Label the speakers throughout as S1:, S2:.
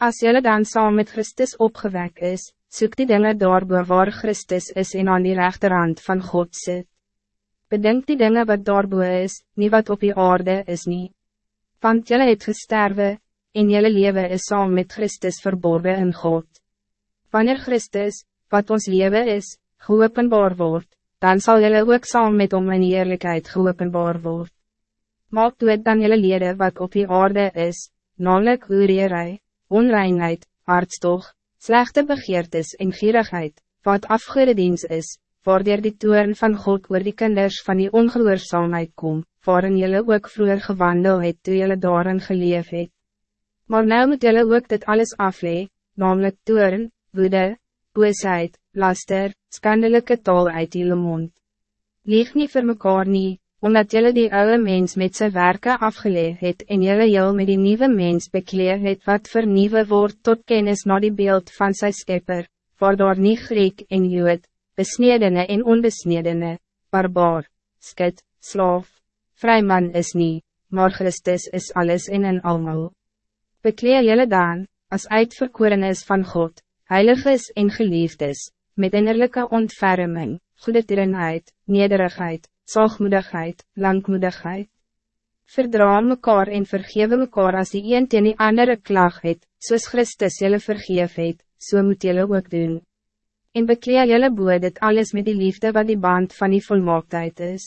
S1: Als jullie dan saam met Christus opgewek is, zoek die dingen daarboven waar Christus is en aan die rechterhand van God zit. Bedenk die dingen wat daarboven is, niet wat op die aarde is niet. Want jullie het gesterwe, en jullie leven is saam met Christus verborgen in God. Wanneer Christus, wat ons leven is, geopenbaar wordt, dan zal jullie ook saam met om in eerlijkheid geopenbaar worden. Maak het dan jullie lede wat op die aarde is, namelijk uurierij, onreinheid, hartstocht, slechte begeertes en gierigheid, wat afgerediens is, waardoor die toeren van God oor die kinders van die ongehoorzaamheid kom, waarin jullie ook vroeger gewandel het toe jullie daarin geleef het. Maar nou moet jullie ook dit alles aflee, namelijk toeren, woede, boosheid, laster, skandelijke taal uit jullie mond. Lieg niet voor mekaar niet, omdat jullie die oude mens met zijn werken afgeleid het en jullie jou met die nieuwe mens bekleed het wat vernieuwen wordt tot kennis naar die beeld van zijn schepper, waardoor niet Griek en Jood, besnedene en onbesnedene, barbaar, skit, slaaf, vrijman is niet, maar Christus is alles in en almal. Bekleed jullie dan, als uitverkorenis van God, heilig is en geliefd is, met innerlijke ontferming, goede tierenheid, nederigheid, zachtmoedigheid, langmoedigheid. Verdra mekaar en vergewe mekaar als die een teen die andere klag het, soos Christus jylle vergeef het, so moet jylle ook doen. En bekleed jylle boe dit alles met die liefde wat die band van die volmaaktheid is.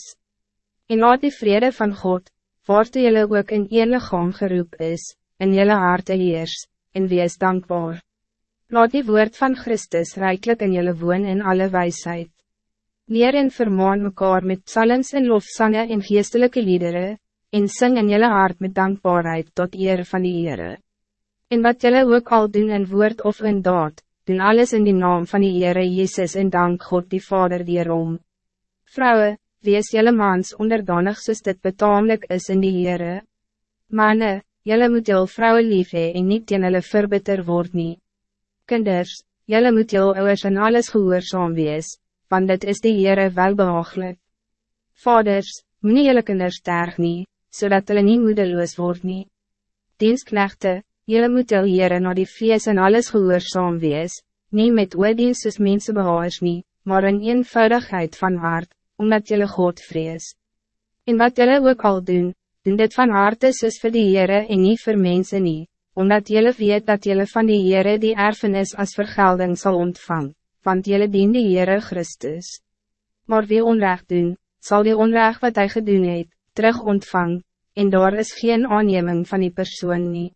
S1: En laat die vrede van God, waartoe jylle ook in een lichaam geroep is, in jylle harte heers, en wees dankbaar. Laat die woord van Christus rijkelijk in jylle woon in alle wijsheid. Leer en vermaan mekaar met psalms en lofsangen en geestelijke liederen, en sing in jelle hart met dankbaarheid tot eer van die Heere. En wat jelle ook al doen in woord of in daad, doen alles in die naam van die Heere Jezus en dank God die Vader dierom. Vrouwen, wees jelle mans onderdanig soos dit betamelijk is in die Heere. Manne, jelle moet jylle vrouwen lief hee en niet teen hulle verbitter word nie. Kinders, jelle moet jylle ouders in alles gehoorzaam wees, want dit is die Heere welbehaaglik. Vaders, moet jylle kinders sterg nie, zodat hulle nie moedeloos word nie. Dienstknechte, jylle moet jylle Heere na die feest en alles gehoorzaam wees, nie met oordienst soos mense behaars nie, maar in eenvoudigheid van hart, omdat jylle God vrees. En wat jylle ook al doen, doen dit van harte soos vir die Heere en nie vir mense nie, omdat jylle weet dat jylle van die Heere die erfenis als vergelding zal ontvangen want jullie dien die Heere Christus. Maar wie onrecht doen, zal die onrecht wat hij gedoen het, terug ontvang, en daar is geen aanneming van die persoon niet.